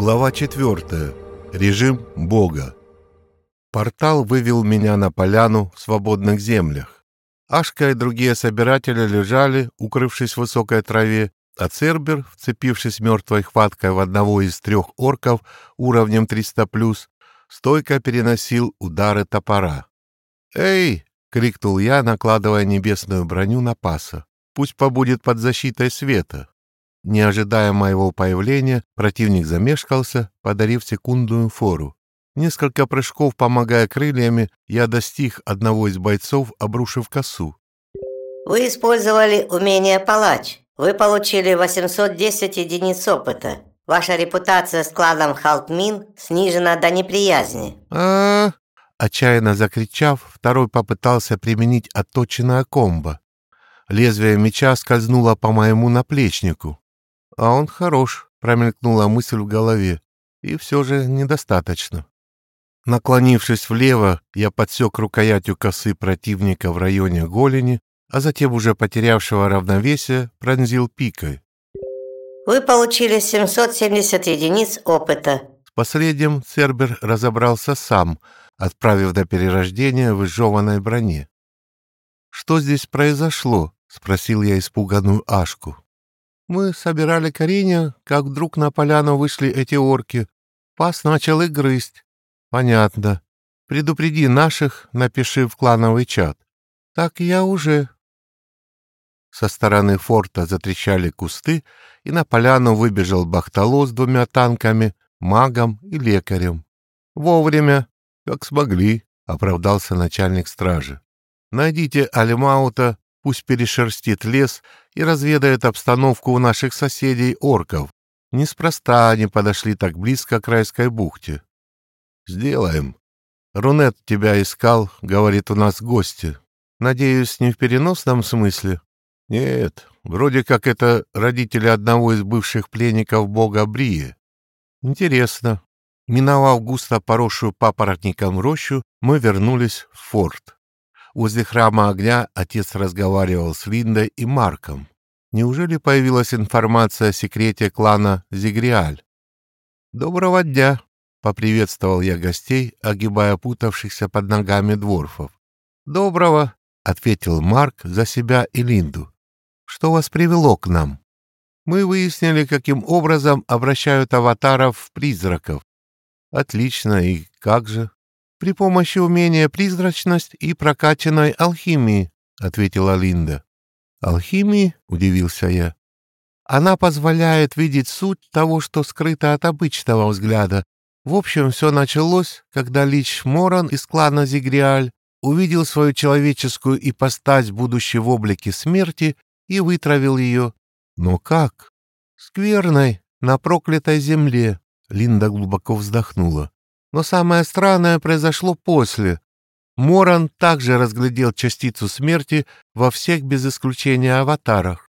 Глава 4. Режим Бога. Портал вывел меня на поляну в свободных землях. Ашка и другие собиратели лежали, укрывшись в высокой траве, а Цербер, вцепившись мертвой хваткой в одного из трех орков уровнем 300+, стойко переносил удары топора. «Эй!» — крикнул я, накладывая небесную броню на паса. «Пусть побудет под защитой света». Не ожидая моего появления, противник замешкался, подарив секундную фору. Несколько прыжков, помогая крыльями, я достиг одного из бойцов, обрушив косу. Вы использовали умение палач. Вы получили 810 единиц опыта. Ваша репутация с кланом Халтмин снижена до неприязни. а, Отчаянно закричав, второй попытался применить отточенное комбо. Лезвие меча скользнуло по моему наплечнику. А он хорош, промелькнула мысль в голове. И все же недостаточно. Наклонившись влево, я подсек рукоятью косы противника в районе голени, а затем уже потерявшего равновесие пронзил пикой. Вы получили 770 единиц опыта. С последним Цербер разобрался сам, отправив на перерождение в изжеванной броне. «Что здесь произошло?» — спросил я испуганную Ашку. Мы собирали коренья, как вдруг на поляну вышли эти орки. Пас начал их грызть. Понятно. Предупреди наших, напиши в клановый чат. Так я уже. Со стороны форта затрещали кусты, и на поляну выбежал Бахтало с двумя танками, магом и лекарем. Вовремя, как смогли, оправдался начальник стражи. Найдите Алимаута, пусть перешерстит лес и разведает обстановку у наших соседей-орков. Неспроста они подошли так близко к райской бухте. Сделаем. Рунет тебя искал, говорит, у нас гости. Надеюсь, не в переносном смысле? Нет, вроде как это родители одного из бывших пленников бога Брии. Интересно. Миновав густо поросшую папоротником рощу, мы вернулись в форт. Возле храма огня отец разговаривал с Линдой и Марком. Неужели появилась информация о секрете клана Зигриаль? «Доброго дня!» — поприветствовал я гостей, огибая путавшихся под ногами дворфов. «Доброго!» — ответил Марк за себя и Линду. «Что вас привело к нам?» «Мы выяснили, каким образом обращают аватаров в призраков». «Отлично, и как же?» При помощи умения призрачность и прокачанной алхимии», — ответила Линда. «Алхимии?» — удивился я. «Она позволяет видеть суть того, что скрыто от обычного взгляда. В общем, все началось, когда Лич Моран из клана Зигриаль увидел свою человеческую ипостась, будущей в облике смерти, и вытравил ее. Но как? Скверной, на проклятой земле. Линда глубоко вздохнула. Но самое странное произошло после. Моран также разглядел частицу смерти во всех без исключения аватарах.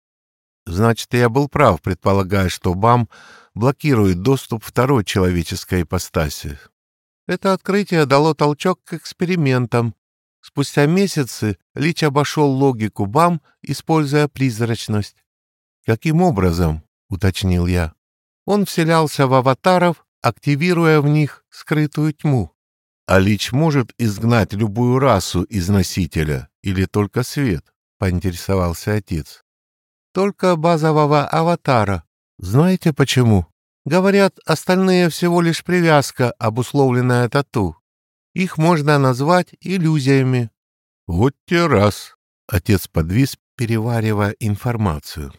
Значит, я был прав, предполагая, что БАМ блокирует доступ второй человеческой ипостаси. Это открытие дало толчок к экспериментам. Спустя месяцы Лич обошел логику БАМ, используя призрачность. «Каким образом?» — уточнил я. Он вселялся в аватаров, активируя в них скрытую тьму. А Лич может изгнать любую расу из носителя или только свет, поинтересовался отец. Только базового аватара. Знаете почему? Говорят, остальные всего лишь привязка, обусловленная тату. Их можно назвать иллюзиями. Вот те раз. Отец подвис, переваривая информацию.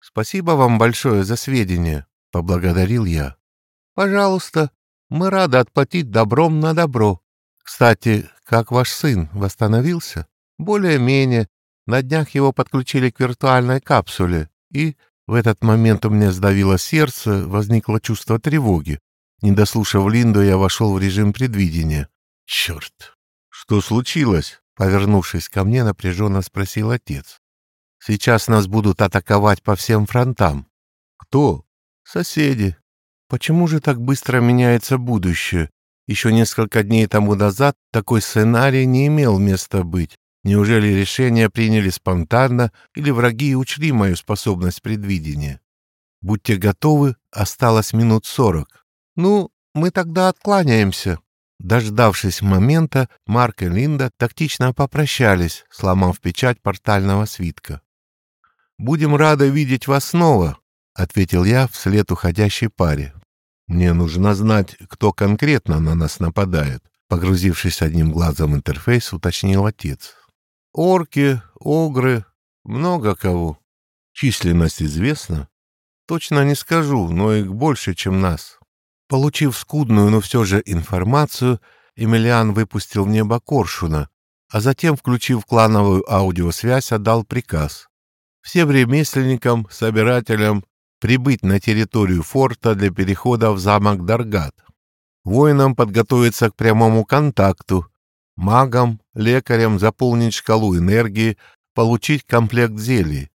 Спасибо вам большое за сведения, поблагодарил я. Пожалуйста, мы рады отплатить добром на добро. Кстати, как ваш сын восстановился? Более-менее. На днях его подключили к виртуальной капсуле, и в этот момент у меня сдавило сердце, возникло чувство тревоги. Не дослушав Линду, я вошел в режим предвидения. «Черт! Что случилось?» Повернувшись ко мне, напряженно спросил отец. «Сейчас нас будут атаковать по всем фронтам». «Кто?» «Соседи. Почему же так быстро меняется будущее? Еще несколько дней тому назад такой сценарий не имел места быть. Неужели решения приняли спонтанно или враги учли мою способность предвидения? Будьте готовы осталось минут сорок. Ну, мы тогда откланяемся. Дождавшись момента, Марк и Линда тактично попрощались, сломав печать портального свитка. «Будем рады видеть вас снова», — ответил я вслед уходящей паре. «Мне нужно знать, кто конкретно на нас нападает», — погрузившись одним глазом в интерфейс, уточнил отец. «Орки, огры, много кого. Численность известна? Точно не скажу, но их больше, чем нас». Получив скудную, но все же информацию, Эмилиан выпустил в небо коршуна, а затем, включив клановую аудиосвязь, отдал приказ. Всем ремесленникам, собирателям прибыть на территорию форта для перехода в замок Даргат. Воинам подготовиться к прямому контакту, магам, лекарям заполнить шкалу энергии, получить комплект зелий.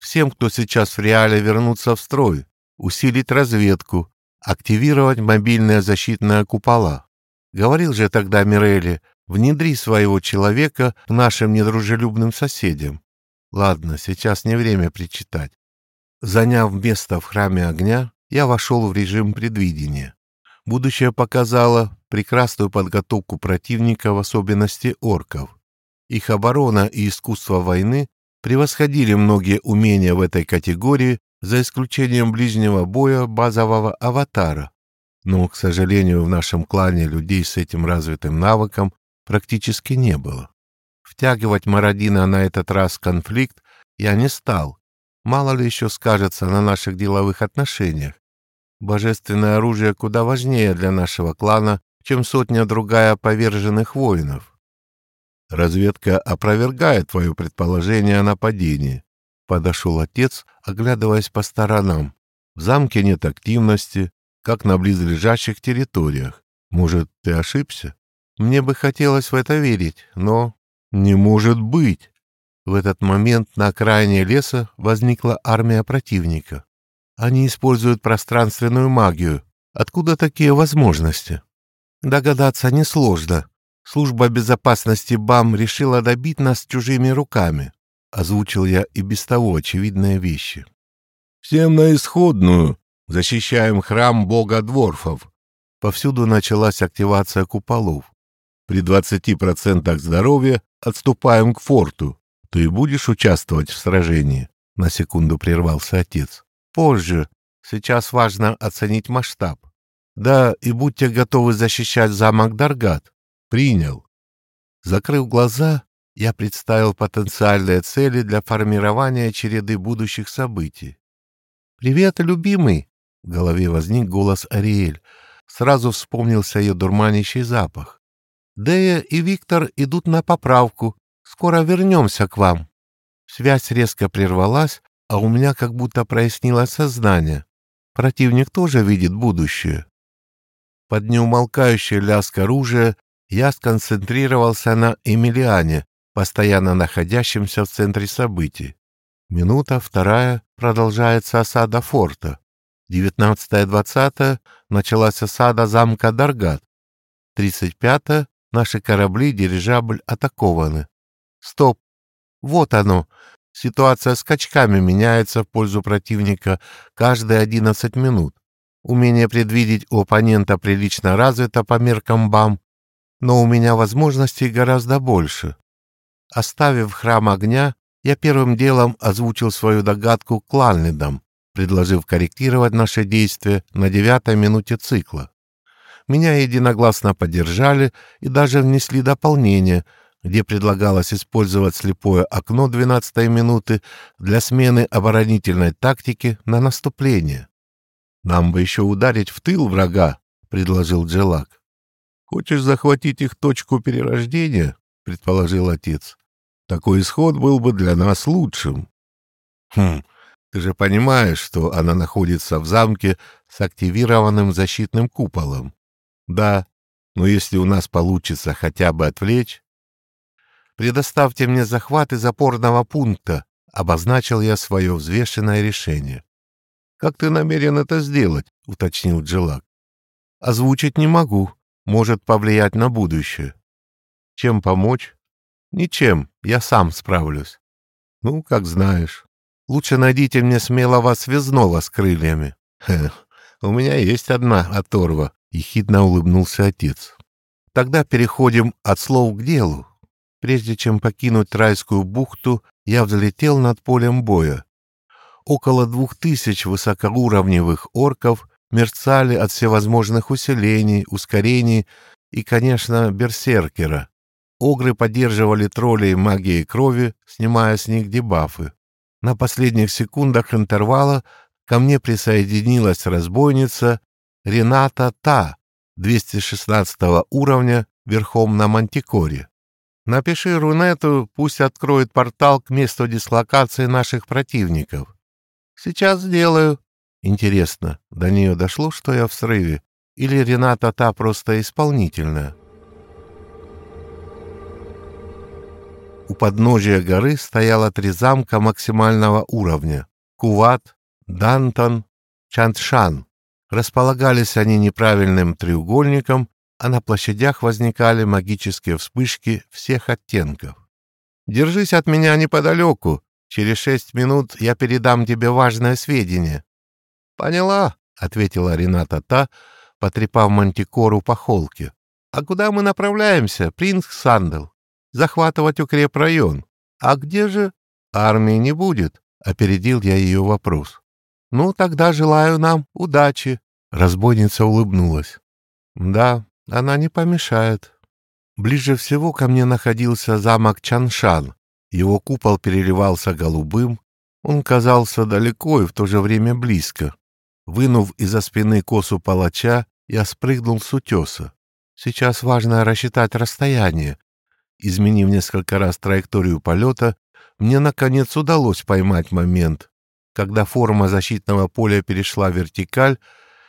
Всем, кто сейчас в реале, вернуться в строй, усилить разведку, активировать мобильные защитные купола. Говорил же тогда Мирели, внедри своего человека к нашим недружелюбным соседям. Ладно, сейчас не время причитать. Заняв место в храме огня, я вошел в режим предвидения. Будущее показало прекрасную подготовку противника, в особенности орков. Их оборона и искусство войны превосходили многие умения в этой категории за исключением ближнего боя базового аватара. Но, к сожалению, в нашем клане людей с этим развитым навыком практически не было. Втягивать Мародина на этот раз конфликт я не стал. Мало ли еще скажется на наших деловых отношениях. Божественное оружие куда важнее для нашего клана, чем сотня другая поверженных воинов. Разведка опровергает твое предположение о нападении. Подошел отец, оглядываясь по сторонам. В замке нет активности, как на близлежащих территориях. Может, ты ошибся? Мне бы хотелось в это верить, но... Не может быть! В этот момент на окраине леса возникла армия противника. Они используют пространственную магию. Откуда такие возможности? Догадаться несложно. Служба безопасности БАМ решила добить нас чужими руками озвучил я и без того очевидные вещи. «Всем на исходную! Защищаем храм бога Дворфов!» Повсюду началась активация куполов. При 20% здоровья отступаем к форту. Ты будешь участвовать в сражении? На секунду прервался отец. Позже. Сейчас важно оценить масштаб. Да, и будьте готовы защищать замок Даргат. Принял. Закрыв глаза, я представил потенциальные цели для формирования череды будущих событий. «Привет, любимый!» — в голове возник голос Ариэль. Сразу вспомнился ее дурманящий запах. «Дея и Виктор идут на поправку. Скоро вернемся к вам». Связь резко прервалась, а у меня как будто прояснилось сознание. Противник тоже видит будущее. Под неумолкающий лязг оружия я сконцентрировался на Эмилиане, постоянно находящимся в центре событий. Минута, вторая, продолжается осада форта. Девятнадцатая, двадцатая началась осада замка Даргат. Тридцать пятая наши корабли, дирижабль атакованы. Стоп! Вот оно! Ситуация скачками меняется в пользу противника каждые одиннадцать минут. Умение предвидеть у оппонента прилично развито по меркам БАМ, но у меня возможностей гораздо больше. Оставив храм огня, я первым делом озвучил свою догадку кланлидам, предложив корректировать наши действия на девятой минуте цикла. Меня единогласно поддержали и даже внесли дополнение, где предлагалось использовать слепое окно 12 минуты для смены оборонительной тактики на наступление. «Нам бы еще ударить в тыл врага», — предложил Джелак. «Хочешь захватить их точку перерождения?» предположил отец. Такой исход был бы для нас лучшим. Хм, ты же понимаешь, что она находится в замке с активированным защитным куполом. Да, но если у нас получится хотя бы отвлечь... Предоставьте мне захват из опорного пункта, обозначил я свое взвешенное решение. Как ты намерен это сделать? уточнил Джилак. Озвучить не могу, может повлиять на будущее. Чем помочь? Ничем, я сам справлюсь. Ну, как знаешь. Лучше найдите мне смелого связного с крыльями. Хе, У меня есть одна оторва, ехидно улыбнулся отец. Тогда переходим от слов к делу. Прежде чем покинуть райскую бухту, я взлетел над полем боя. Около двух тысяч высокоуровневых орков мерцали от всевозможных усилений, ускорений и, конечно, берсеркера. Огры поддерживали троллей магией крови, снимая с них дебафы. На последних секундах интервала ко мне присоединилась разбойница Рената Та, 216 уровня, верхом на Мантикоре. Напиши Рунету, пусть откроет портал к месту дислокации наших противников. Сейчас сделаю. Интересно, до нее дошло, что я в срыве? Или Рената та просто исполнительная? У подножия горы стояло три замка максимального уровня. Куват, Дантон, Чантшан. Располагались они неправильным треугольником, а на площадях возникали магические вспышки всех оттенков. «Держись от меня неподалеку. Через шесть минут я передам тебе важное сведение». «Поняла», — ответила Рената та, потрепав мантикору по холке. «А куда мы направляемся, принц Сандел? Захватывать укрепрайон. А где же...» «Армии не будет», — опередил я ее вопрос. «Ну, тогда желаю нам удачи», — разбойница улыбнулась. «Да, она не помешает». Ближе всего ко мне находился замок Чаншан. Его купол переливался голубым, он казался далеко и в то же время близко. Вынув из-за спины косу палача, я спрыгнул с утеса. Сейчас важно рассчитать расстояние. Изменив несколько раз траекторию полета, мне, наконец, удалось поймать момент. Когда форма защитного поля перешла вертикаль,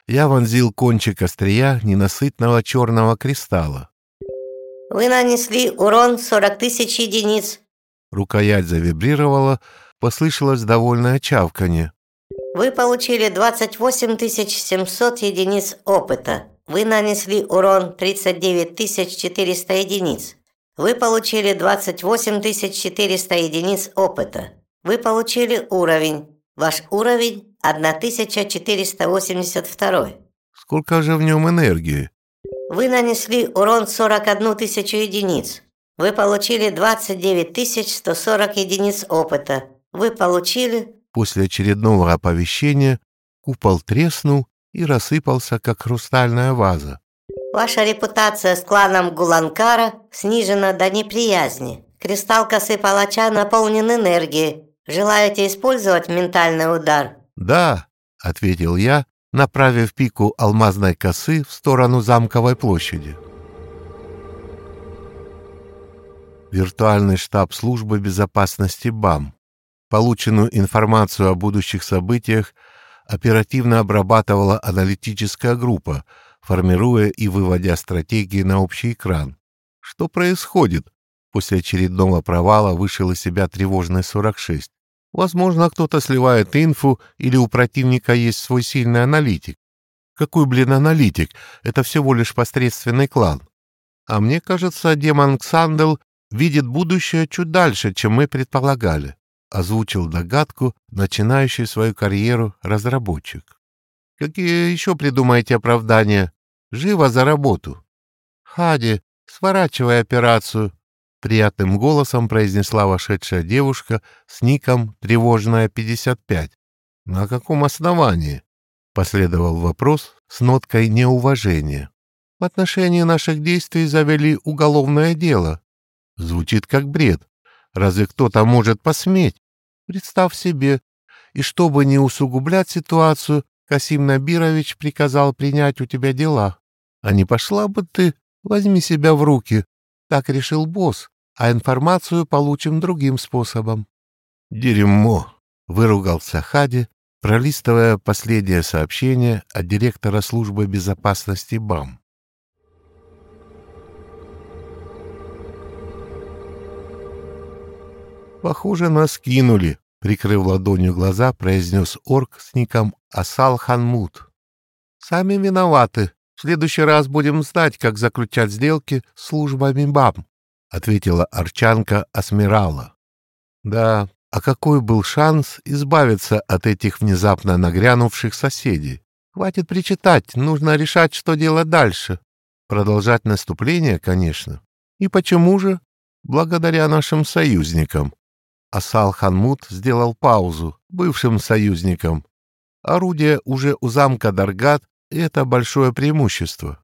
я вонзил кончик острия ненасытного черного кристалла. «Вы нанесли урон 40 тысяч единиц». Рукоять завибрировала, послышалось довольное чавканье. Вы получили 28 700 единиц опыта. Вы нанесли урон 39 400 единиц. Вы получили 28 400 единиц опыта. Вы получили уровень. Ваш уровень 1482. Сколько же в нем энергии? Вы нанесли урон 41 тысячу единиц. Вы получили 29 140 единиц опыта. Вы получили После очередного оповещения купол треснул и рассыпался, как хрустальная ваза. Ваша репутация с кланом Гуланкара снижена до неприязни. Кристалл косы палача наполнен энергией. Желаете использовать ментальный удар? Да, ответил я, направив пику алмазной косы в сторону замковой площади. Виртуальный штаб службы безопасности БАМ. Полученную информацию о будущих событиях оперативно обрабатывала аналитическая группа, формируя и выводя стратегии на общий экран. Что происходит? После очередного провала вышел из себя тревожный 46. Возможно, кто-то сливает инфу или у противника есть свой сильный аналитик. Какой, блин, аналитик? Это всего лишь посредственный клан. А мне кажется, демон Ксандел видит будущее чуть дальше, чем мы предполагали озвучил догадку, начинающий свою карьеру разработчик. «Какие еще придумаете оправдания? Живо за работу!» «Хади, сворачивай операцию!» Приятным голосом произнесла вошедшая девушка с ником «Тревожная 55». «На каком основании?» Последовал вопрос с ноткой неуважения. «В отношении наших действий завели уголовное дело». Звучит как бред. Разве кто-то может посметь? Представь себе. И чтобы не усугублять ситуацию, Касим Набирович приказал принять у тебя дела. А не пошла бы ты, возьми себя в руки. Так решил босс, а информацию получим другим способом. Дерьмо, выругался Хади, пролистывая последнее сообщение от директора службы безопасности БАМ. Похоже, нас кинули, прикрыв ладонью глаза, произнес орк с ником Асал Ханмут. Сами виноваты. В следующий раз будем знать, как заключать сделки с службами БАМ, ответила арчанка Асмирала. Да, а какой был шанс избавиться от этих внезапно нагрянувших соседей? Хватит причитать, нужно решать, что делать дальше. Продолжать наступление, конечно. И почему же? Благодаря нашим союзникам. Асал Ханмут сделал паузу бывшим союзникам. Орудие уже у замка Даргат, это большое преимущество.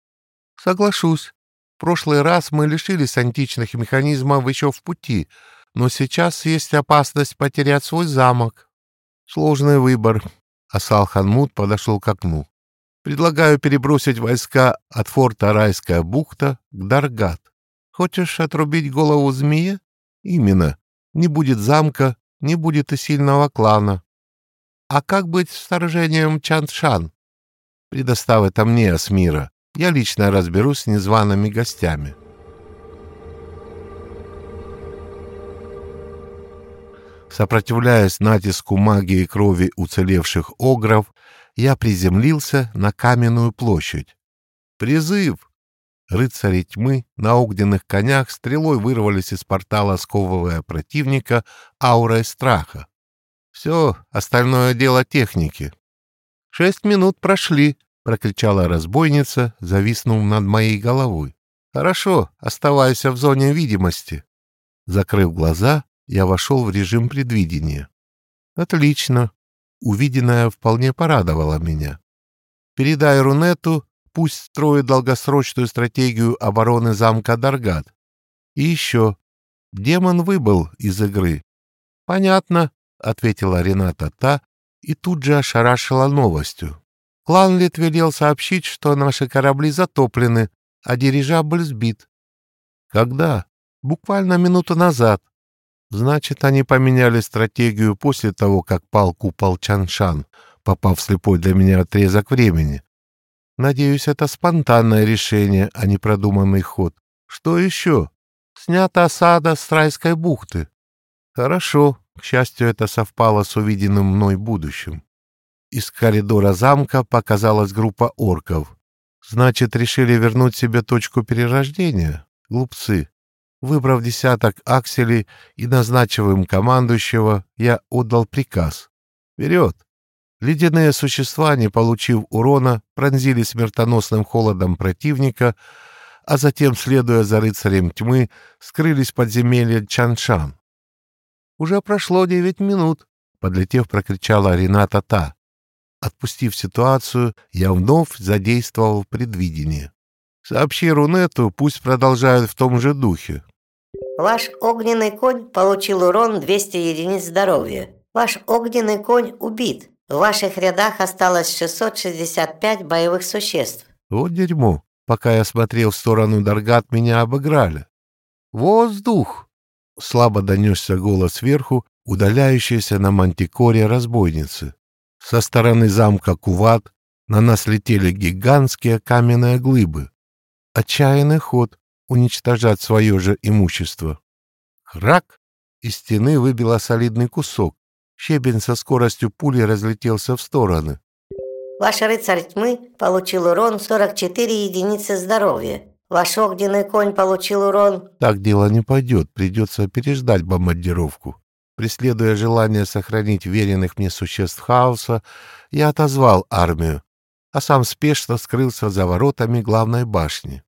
Соглашусь. В прошлый раз мы лишились античных механизмов еще в пути, но сейчас есть опасность потерять свой замок. Сложный выбор. Асал Ханмут подошел к окну. Предлагаю перебросить войска от форта Райская бухта к Даргат. Хочешь отрубить голову змеи? Именно. Не будет замка, не будет и сильного клана. А как быть с вторжением Чаншан? Предоставь это мне, Асмира. Я лично разберусь с незваными гостями. Сопротивляясь натиску магии крови уцелевших огров, я приземлился на каменную площадь. Призыв! Рыцари тьмы на огненных конях стрелой вырвались из портала, сковывая противника аурой страха. Все, остальное дело техники. «Шесть минут прошли», — прокричала разбойница, зависнув над моей головой. «Хорошо, оставайся в зоне видимости». Закрыв глаза, я вошел в режим предвидения. «Отлично. Увиденное вполне порадовало меня. Передай Рунету, пусть строит долгосрочную стратегию обороны замка Даргат. И еще. Демон выбыл из игры. Понятно, ответила Рената та и тут же ошарашила новостью. Кланлет велел сообщить, что наши корабли затоплены, а дирижабль сбит. Когда? Буквально минуту назад. Значит, они поменяли стратегию после того, как пал купол Чаншан, попав в слепой для меня отрезок времени. Надеюсь, это спонтанное решение, а не продуманный ход. Что еще? Снята осада с райской бухты. Хорошо, к счастью, это совпало с увиденным мной будущим. Из коридора замка показалась группа орков. Значит, решили вернуть себе точку перерождения? Глупцы. Выбрав десяток акселей и назначив им командующего, я отдал приказ. Вперед! Ледяные существа, не получив урона, пронзили смертоносным холодом противника, а затем, следуя за рыцарем тьмы, скрылись в подземелье Чаншан. «Уже прошло девять минут», — подлетев, прокричала Рената Та. Отпустив ситуацию, я вновь задействовал предвидение. «Сообщи Рунету, пусть продолжают в том же духе». «Ваш огненный конь получил урон 200 единиц здоровья. Ваш огненный конь убит. В ваших рядах осталось 665 боевых существ. Вот дерьмо. Пока я смотрел в сторону Даргат, меня обыграли. Воздух! Слабо донесся голос сверху, удаляющейся на мантикоре разбойницы. Со стороны замка Куват на нас летели гигантские каменные глыбы. Отчаянный ход уничтожать свое же имущество. Храк! Из стены выбило солидный кусок. Щебень со скоростью пули разлетелся в стороны. Ваш рыцарь тьмы получил урон 44 единицы здоровья. Ваш огненный конь получил урон... Так дело не пойдет, придется переждать бомбардировку. Преследуя желание сохранить веренных мне существ хаоса, я отозвал армию, а сам спешно скрылся за воротами главной башни.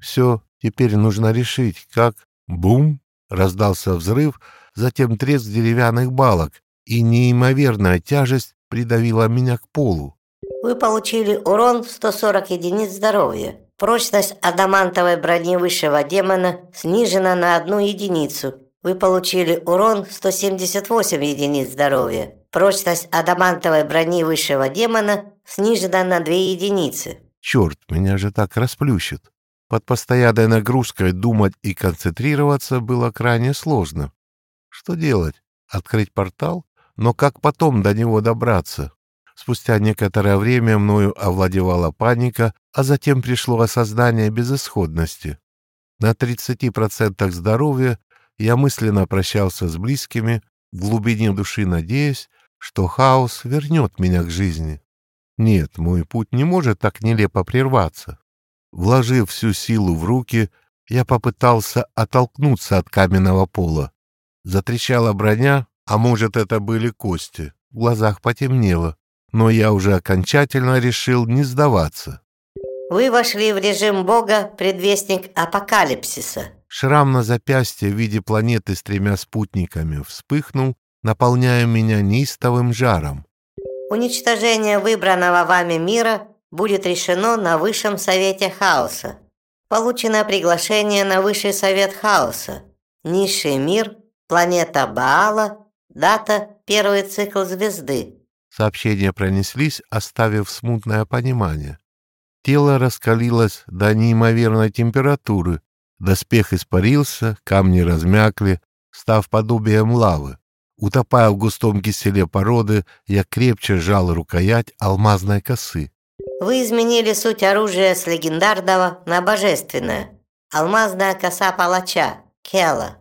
Все, теперь нужно решить, как... Бум! Раздался взрыв, затем треск деревянных балок, и неимоверная тяжесть придавила меня к полу. Вы получили урон 140 единиц здоровья. Прочность адамантовой брони высшего демона снижена на одну единицу. Вы получили урон 178 единиц здоровья. Прочность адамантовой брони высшего демона снижена на 2 единицы. Черт, меня же так расплющит. Под постоянной нагрузкой думать и концентрироваться было крайне сложно. Что делать? Открыть портал? Но как потом до него добраться? Спустя некоторое время мною овладевала паника, а затем пришло осознание безысходности. На 30% здоровья я мысленно прощался с близкими, в глубине души надеясь, что хаос вернет меня к жизни. Нет, мой путь не может так нелепо прерваться. Вложив всю силу в руки, я попытался оттолкнуться от каменного пола. Затрещала броня, а может, это были кости. В глазах потемнело. Но я уже окончательно решил не сдаваться. Вы вошли в режим Бога, предвестник апокалипсиса. Шрам на запястье в виде планеты с тремя спутниками вспыхнул, наполняя меня неистовым жаром. Уничтожение выбранного вами мира будет решено на Высшем Совете Хаоса. Получено приглашение на Высший Совет Хаоса. Низший мир, планета Баала, дата первый цикл звезды. Сообщения пронеслись, оставив смутное понимание. Тело раскалилось до неимоверной температуры, доспех испарился, камни размякли, став подобием лавы. Утопая в густом киселе породы, я крепче сжал рукоять алмазной косы. Вы изменили суть оружия с легендарного на божественное. Алмазная коса палача, Кела.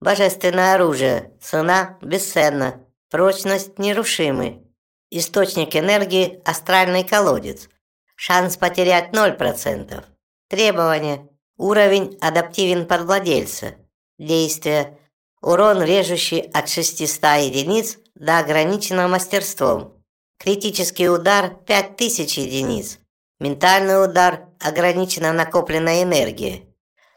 Божественное оружие, цена бесценна, прочность нерушимый. Источник энергии – астральный колодец. Шанс потерять 0%. Требования. Уровень адаптивен под владельца. Действие. Урон, режущий от 600 единиц до ограниченного мастерством. Критический удар 5000 единиц. Ментальный удар ограничена накопленная энергия.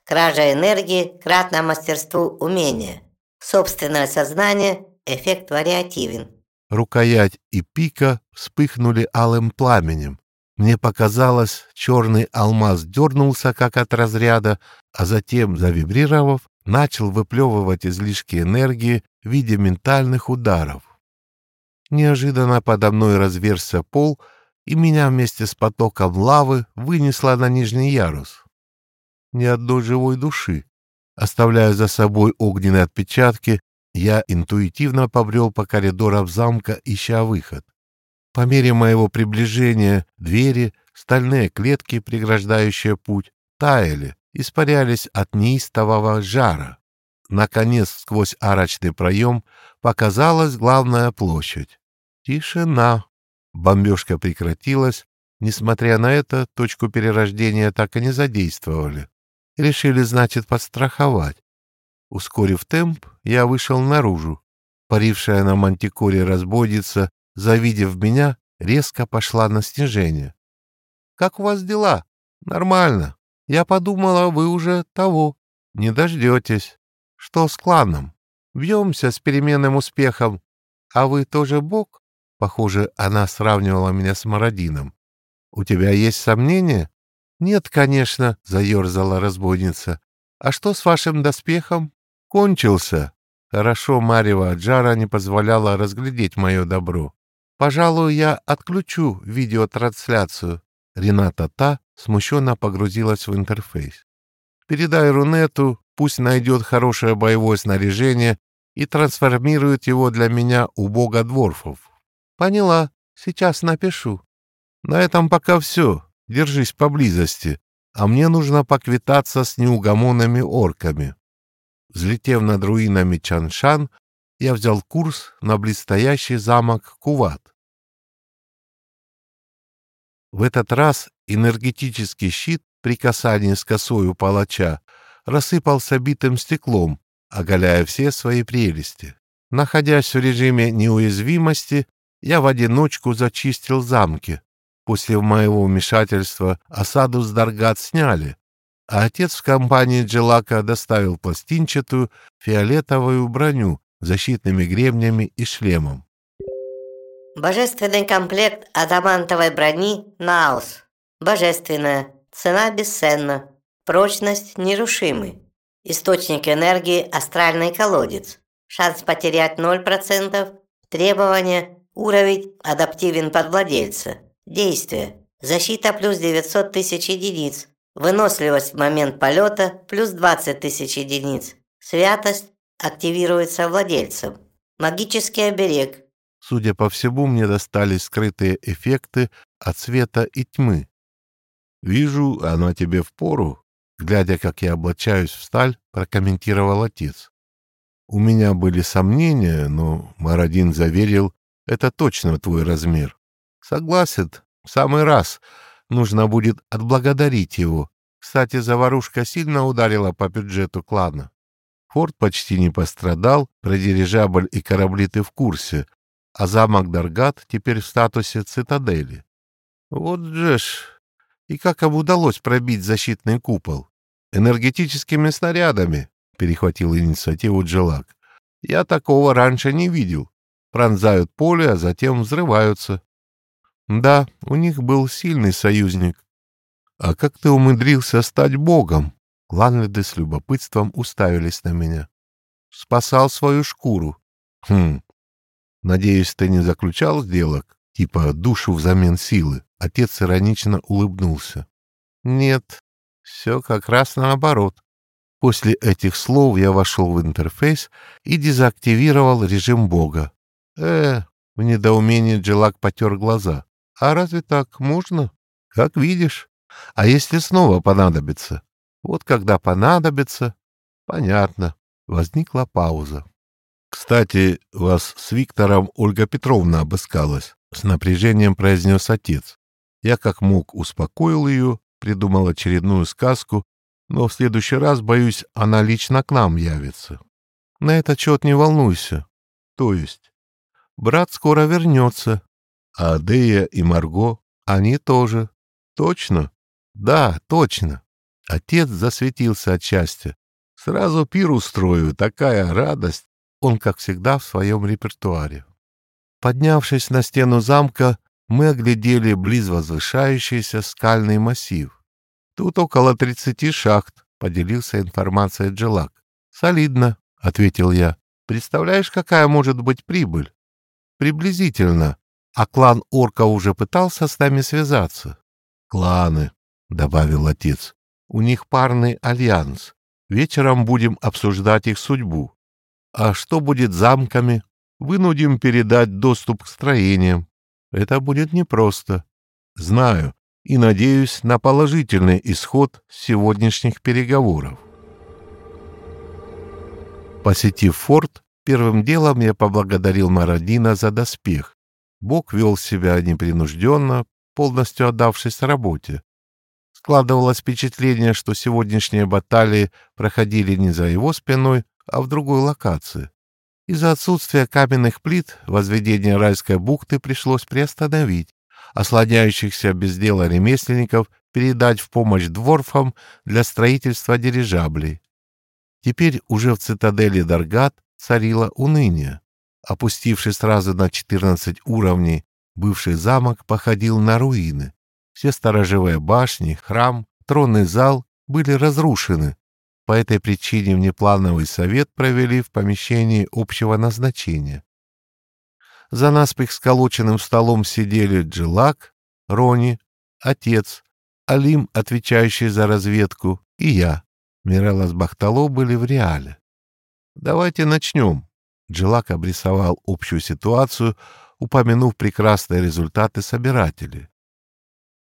Кража энергии кратно мастерству умения. Собственное сознание эффект вариативен. Рукоять и пика вспыхнули алым пламенем. Мне показалось, черный алмаз дернулся, как от разряда, а затем, завибрировав, начал выплевывать излишки энергии в виде ментальных ударов. Неожиданно подо мной разверся пол, и меня вместе с потоком лавы вынесло на нижний ярус. Ни одной живой души. Оставляя за собой огненные отпечатки, я интуитивно побрел по коридорам замка, ища выход. По мере моего приближения двери, стальные клетки, преграждающие путь, таяли, испарялись от неистового жара. Наконец, сквозь арочный проем показалась главная площадь. Тишина. Бомбежка прекратилась. Несмотря на это, точку перерождения так и не задействовали. Решили, значит, подстраховать. Ускорив темп, я вышел наружу. Парившая на мантикоре разбойница, завидев меня, резко пошла на снижение. «Как у вас дела?» «Нормально. Я подумала, вы уже того. Не дождетесь. Что с кланом? Бьемся с переменным успехом. А вы тоже бог?» Похоже, она сравнивала меня с Мародином. «У тебя есть сомнения?» «Нет, конечно», — заерзала разбойница. «А что с вашим доспехом?» «Кончился». Хорошо Марева Джара не позволяла разглядеть мое добро. «Пожалуй, я отключу видеотрансляцию». Рената Та смущенно погрузилась в интерфейс. «Передай Рунету, пусть найдет хорошее боевое снаряжение и трансформирует его для меня у бога дворфов». «Поняла. Сейчас напишу». «На этом пока все. Держись поблизости. А мне нужно поквитаться с неугомонными орками». Взлетев над руинами Чаншан, я взял курс на близстоящий замок Куват. В этот раз энергетический щит при касании с косою палача рассыпался битым стеклом, оголяя все свои прелести. Находясь в режиме неуязвимости, я в одиночку зачистил замки. После моего вмешательства осаду с Даргат сняли, а отец в компании Джилака доставил пластинчатую фиолетовую броню с защитными гребнями и шлемом. Божественный комплект адамантовой брони Наус. Божественная. Цена бесценна. Прочность нерушимый. Источник энергии астральный колодец. Шанс потерять 0%. Требования Уровень адаптивен под владельца. Действие. Защита плюс 900 тысяч единиц. Выносливость в момент полета плюс 20 тысяч единиц. Святость активируется владельцем. Магический оберег. Судя по всему, мне достались скрытые эффекты от света и тьмы. «Вижу, она тебе впору», глядя, как я облачаюсь в сталь, прокомментировал отец. У меня были сомнения, но Мародин заверил, это точно твой размер. Согласен, в самый раз. Нужно будет отблагодарить его. Кстати, заварушка сильно ударила по бюджету клана. Форт почти не пострадал, про дирижабль и корабли ты в курсе. а замок Даргат теперь в статусе цитадели. Вот же ж! И как им удалось пробить защитный купол? Энергетическими снарядами, перехватил инициативу Джилак. Я такого раньше не видел. Пронзают поле, а затем взрываются. Да, у них был сильный союзник. А как ты умудрился стать богом? Ланлиды с любопытством уставились на меня. Спасал свою шкуру. Хм. Надеюсь, ты не заключал сделок, типа душу взамен силы? Отец иронично улыбнулся. Нет, все как раз наоборот. После этих слов я вошел в интерфейс и дезактивировал режим бога. Э, в недоумении Джилак потер глаза. А разве так можно? Как видишь. А если снова понадобится? Вот когда понадобится... Понятно. Возникла пауза. «Кстати, вас с Виктором Ольга Петровна обыскалась», — с напряжением произнес отец. Я как мог успокоил ее, придумал очередную сказку, но в следующий раз, боюсь, она лично к нам явится. На этот счет не волнуйся. То есть, брат скоро вернется, а Адея и Марго, они тоже. Точно? Да, точно. Отец засветился от счастья. Сразу пир устрою, такая радость. Он, как всегда, в своем репертуаре. Поднявшись на стену замка, мы оглядели близ возвышающийся скальный массив. Тут около тридцати шахт, поделился информацией Джилак. Солидно, ответил я. Представляешь, какая может быть прибыль? Приблизительно. А клан орка уже пытался с нами связаться. Кланы, добавил отец. У них парный альянс. Вечером будем обсуждать их судьбу. А что будет с замками? Вынудим передать доступ к строениям. Это будет непросто. Знаю и надеюсь на положительный исход сегодняшних переговоров. Посетив форт, первым делом я поблагодарил Марадина за доспех. Бог вел себя непринужденно, полностью отдавшись работе. Складывалось впечатление, что сегодняшние баталии проходили не за его спиной, а в другой локации. Из-за отсутствия каменных плит возведение райской бухты пришлось приостановить, а слоняющихся без дела ремесленников передать в помощь дворфам для строительства дирижаблей. Теперь уже в цитадели Даргат царило уныние. Опустившись сразу на 14 уровней, бывший замок походил на руины. Все сторожевые башни, храм, тронный зал были разрушены. По этой причине внеплановый совет провели в помещении общего назначения. За наспех сколоченным столом сидели Джилак, Рони, отец, Алим, отвечающий за разведку, и я. Мирелла с Бахтало были в реале. «Давайте начнем». Джилак обрисовал общую ситуацию, упомянув прекрасные результаты собирателей.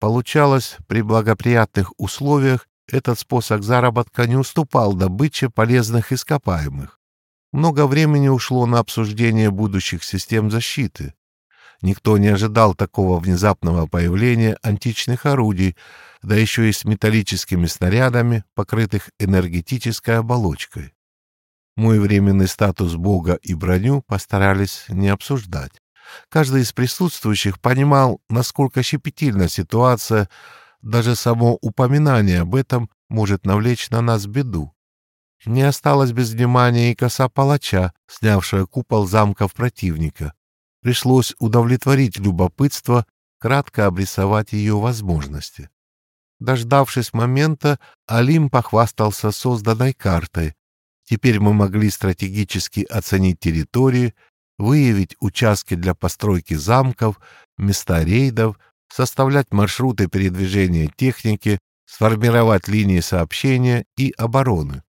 Получалось, при благоприятных условиях этот способ заработка не уступал добыче полезных ископаемых. Много времени ушло на обсуждение будущих систем защиты. Никто не ожидал такого внезапного появления античных орудий, да еще и с металлическими снарядами, покрытых энергетической оболочкой. Мой временный статус бога и броню постарались не обсуждать. Каждый из присутствующих понимал, насколько щепетильна ситуация, даже само упоминание об этом может навлечь на нас беду. Не осталось без внимания и коса палача, снявшая купол замков противника. Пришлось удовлетворить любопытство, кратко обрисовать ее возможности. Дождавшись момента, Алим похвастался созданной картой. Теперь мы могли стратегически оценить территории, выявить участки для постройки замков, места рейдов, составлять маршруты передвижения техники, сформировать линии сообщения и обороны.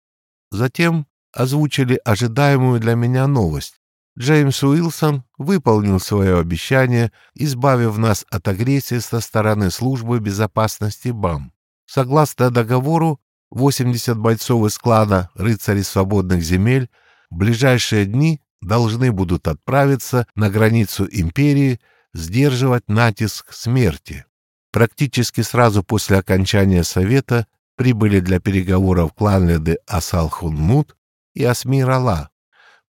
Затем озвучили ожидаемую для меня новость. Джеймс Уилсон выполнил свое обещание, избавив нас от агрессии со стороны службы безопасности БАМ. Согласно договору, 80 бойцов из клана «Рыцари свободных земель» в ближайшие дни должны будут отправиться на границу империи сдерживать натиск смерти. Практически сразу после окончания совета прибыли для переговоров кланледы Асалхунмут и Асмир Алла.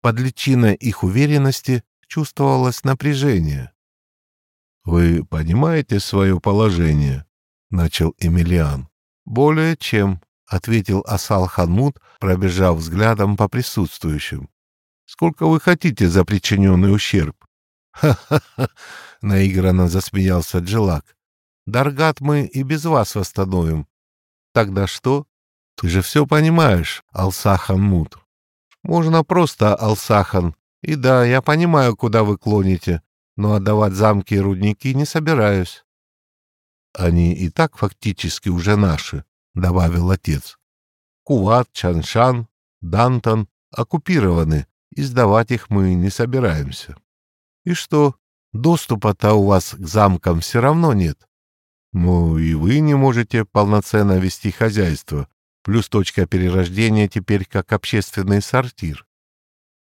Под личиной их уверенности чувствовалось напряжение. «Вы понимаете свое положение?» — начал Эмилиан. «Более чем», — ответил Асал Ханмут, пробежав взглядом по присутствующим. «Сколько вы хотите за причиненный ущерб?» «Ха-ха-ха!» — наигранно засмеялся Джилак. «Даргат мы и без вас восстановим». «Тогда что?» «Ты же все понимаешь, Алсахан Мут». «Можно просто Алсахан. И да, я понимаю, куда вы клоните, но отдавать замки и рудники не собираюсь». «Они и так фактически уже наши», — добавил отец. «Куват, Чаншан, Дантон оккупированы, и сдавать их мы не собираемся». «И что, доступа-то у вас к замкам все равно нет?» «Ну и вы не можете полноценно вести хозяйство, плюс точка перерождения теперь как общественный сортир».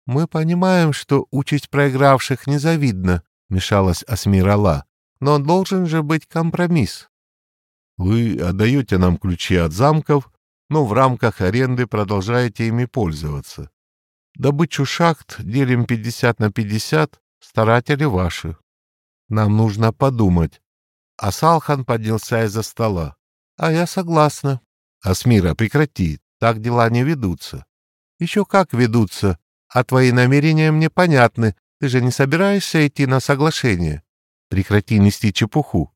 «Мы понимаем, что участь проигравших незавидна», — мешалась Асмирала. «Но должен же быть компромисс». «Вы отдаете нам ключи от замков, но в рамках аренды продолжаете ими пользоваться. Добычу шахт делим 50 на 50, старатели ваши. Нам нужно подумать». Асалхан поднялся из-за стола. «А я согласна». «Асмира, прекрати, так дела не ведутся». «Еще как ведутся, а твои намерения мне понятны, ты же не собираешься идти на соглашение? Прекрати нести чепуху.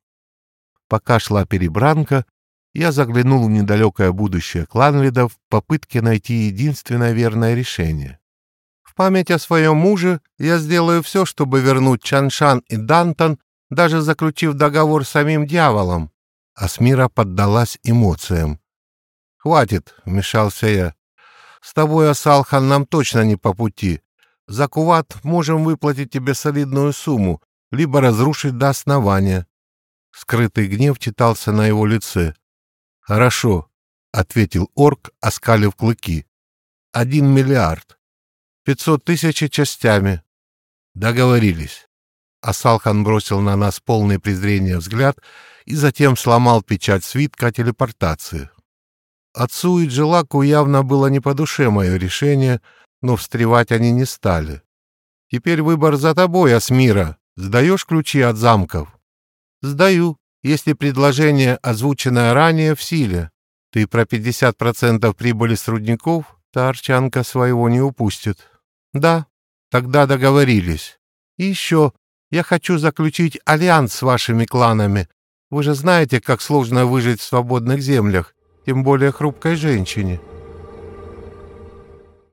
Пока шла перебранка, я заглянул в недалекое будущее кланвидов в попытке найти единственное верное решение. В память о своем муже я сделаю все, чтобы вернуть Чаншан и Дантон, даже заключив договор с самим дьяволом. Асмира поддалась эмоциям. «Хватит», — вмешался я. «С тобой, Асалхан, нам точно не по пути. За куват можем выплатить тебе солидную сумму, либо разрушить до основания. Скрытый гнев читался на его лице. «Хорошо», — ответил орк, оскалив клыки. «Один миллиард. Пятьсот тысяч частями. Договорились». Асалхан бросил на нас полный презрения взгляд и затем сломал печать свитка телепортации. Отцу и Джилаку явно было не по душе мое решение — но встревать они не стали. «Теперь выбор за тобой, Асмира. Сдаешь ключи от замков?» «Сдаю, если предложение, озвученное ранее, в силе. Ты про 50% прибыли с рудников, та арчанка своего не упустит». «Да, тогда договорились. И еще, я хочу заключить альянс с вашими кланами. Вы же знаете, как сложно выжить в свободных землях, тем более хрупкой женщине».